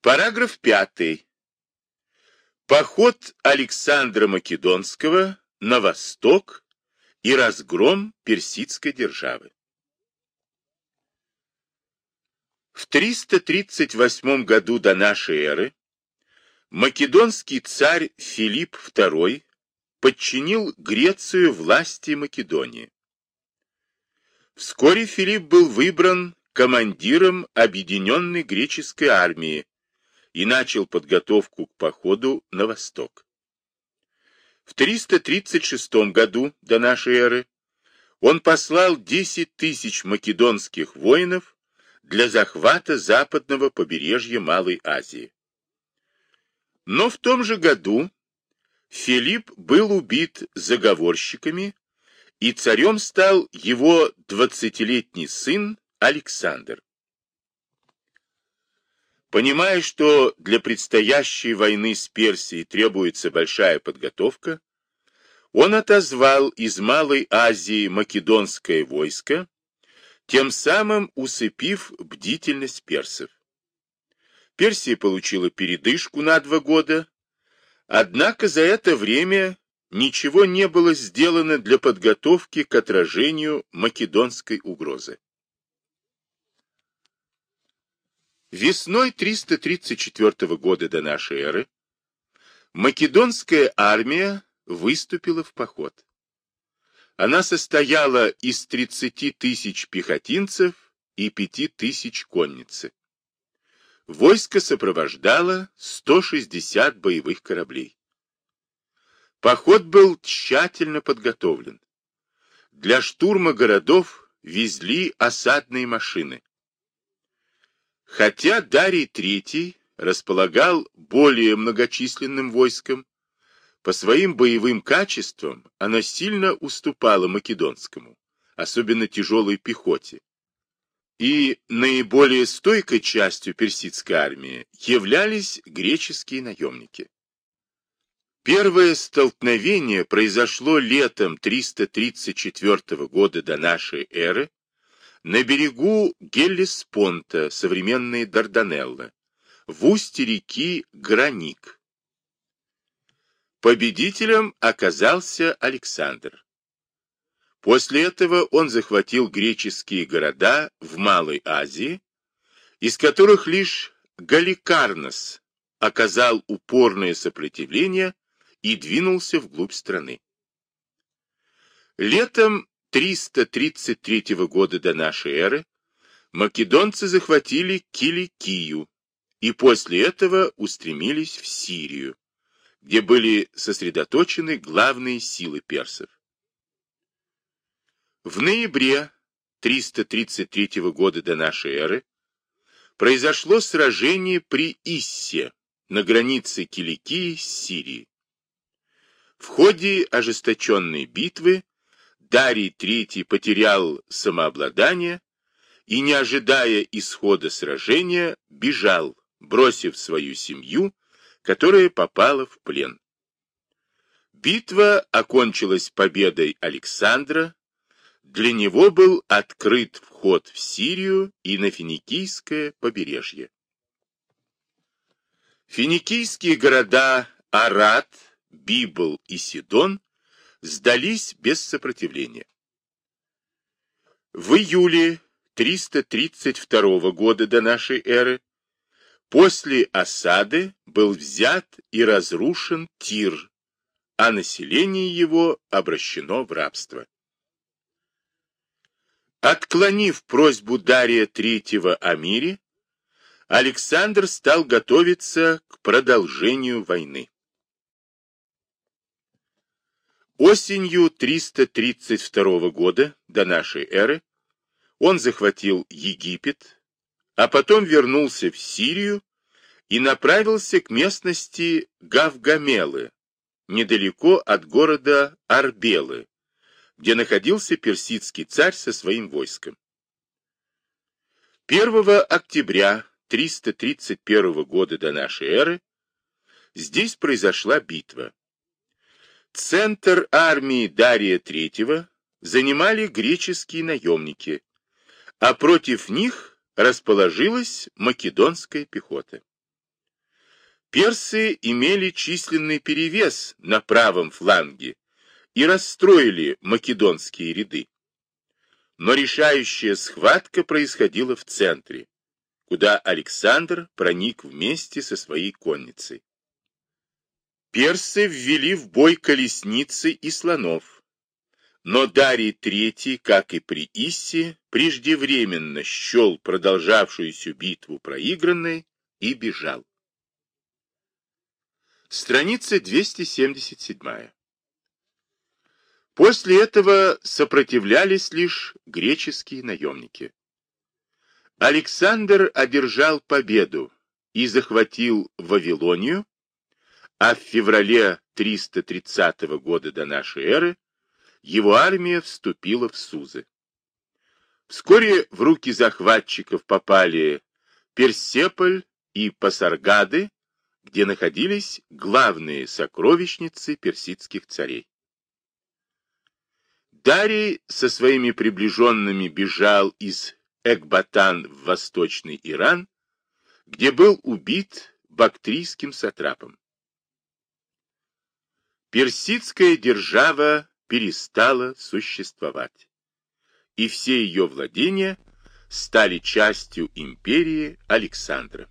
Параграф 5. Поход Александра Македонского на восток и разгром персидской державы. В 338 году до нашей эры македонский царь Филипп II подчинил Грецию власти Македонии. Вскоре Филипп был выбран командиром объединенной греческой армии и начал подготовку к походу на восток. В 336 году до нашей эры он послал 10 тысяч македонских воинов для захвата западного побережья Малой Азии. Но в том же году Филипп был убит заговорщиками, и царем стал его двадцатилетний сын Александр. Понимая, что для предстоящей войны с Персией требуется большая подготовка, он отозвал из Малой Азии македонское войско, тем самым усыпив бдительность персов. Персия получила передышку на два года, однако за это время ничего не было сделано для подготовки к отражению македонской угрозы. Весной 334 года до нашей эры македонская армия выступила в поход. Она состояла из 30 тысяч пехотинцев и 5 тысяч конницы. Войско сопровождало 160 боевых кораблей. Поход был тщательно подготовлен. Для штурма городов везли осадные машины. Хотя Дарий III располагал более многочисленным войском, по своим боевым качествам оно сильно уступало македонскому, особенно тяжелой пехоте. И наиболее стойкой частью персидской армии являлись греческие наемники. Первое столкновение произошло летом 334 года до нашей эры на берегу Геллеспонта, современные Дарданеллы, в устье реки Граник. Победителем оказался Александр. После этого он захватил греческие города в Малой Азии, из которых лишь Галикарнос оказал упорное сопротивление и двинулся вглубь страны. Летом 333 года до нашей эры македонцы захватили Киликию и после этого устремились в Сирию, где были сосредоточены главные силы персов. В ноябре 333 года до нашей эры произошло сражение при Иссе на границе Киликии с Сирией. В ходе ожесточенной битвы Дарий III потерял самообладание и, не ожидая исхода сражения, бежал, бросив свою семью, которая попала в плен. Битва окончилась победой Александра, для него был открыт вход в Сирию и на Финикийское побережье. Финикийские города Арат, Библ и Сидон сдались без сопротивления. В июле 332 года до нашей эры после осады был взят и разрушен Тир, а население его обращено в рабство. Отклонив просьбу Дария III о мире, Александр стал готовиться к продолжению войны. Осенью 332 года до нашей эры он захватил Египет, а потом вернулся в Сирию и направился к местности Гавгамелы, недалеко от города Арбелы, где находился персидский царь со своим войском. 1 октября 331 года до нашей эры здесь произошла битва. Центр армии Дария III занимали греческие наемники, а против них расположилась македонская пехота. Персы имели численный перевес на правом фланге и расстроили македонские ряды. Но решающая схватка происходила в центре, куда Александр проник вместе со своей конницей. Персы ввели в бой колесницы и слонов, но Дарий III, как и при Иссе, преждевременно счел продолжавшуюся битву проигранной и бежал. Страница 277. После этого сопротивлялись лишь греческие наемники. Александр одержал победу и захватил Вавилонию, а в феврале 330 года до нашей эры его армия вступила в Сузы. Вскоре в руки захватчиков попали Персеполь и Пасаргады, где находились главные сокровищницы персидских царей. Дарий со своими приближенными бежал из Экбатан в восточный Иран, где был убит бактрийским сатрапом. Персидская держава перестала существовать, и все ее владения стали частью империи Александра.